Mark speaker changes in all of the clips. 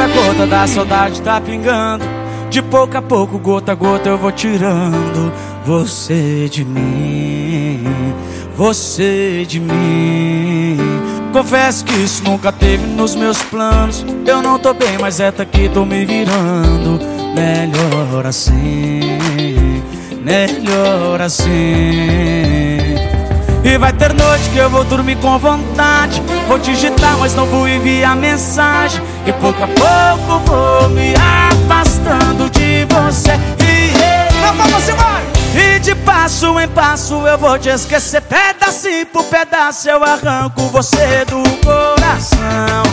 Speaker 1: gota a gota da saudade tá pingando. De pouco a pouco, gota a gota, eu vou tirando você de mim, você de mim. Confesso que isso nunca teve nos meus planos. Eu não tô bem, mas é que tô me virando. Melhor assim, melhor assim. E vai ter noite que eu vou dormir com vontade. Vou digitar, mas não vou enviar mensagem. E pouco a pouco vou me afastando de você.
Speaker 2: E você vai!
Speaker 1: E de passo em passo eu vou te esquecer. Pedacinho por pedaço eu arranco você do coração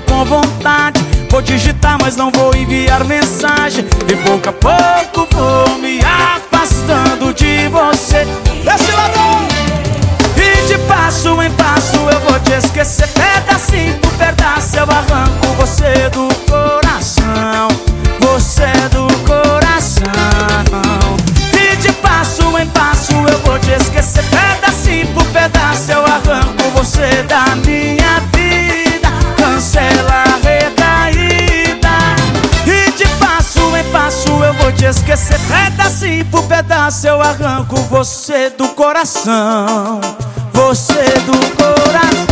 Speaker 1: com vontade. Vou digitar, mas não vou enviar mensagem. E pouco a pouco vou me afastando de você.
Speaker 2: Esse ladrão!
Speaker 1: E de passo em passo eu vou te esquecer. Pedacinho por pedaço eu arranco você do coração te esquecer. Pedacinho por pedaço eu arranco você do coração. Você do coração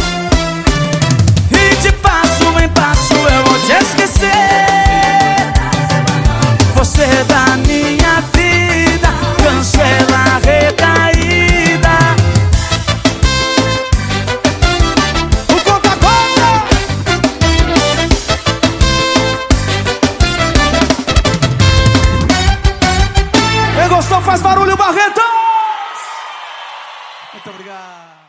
Speaker 2: faz barulho, Barreto! Muito obrigado.